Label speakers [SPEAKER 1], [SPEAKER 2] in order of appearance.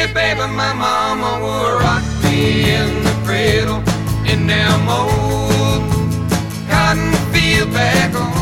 [SPEAKER 1] pretty baby, my mama would rock me in the cradle in them old cotton field back home.